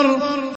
أكبر